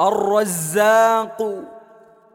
الرزاق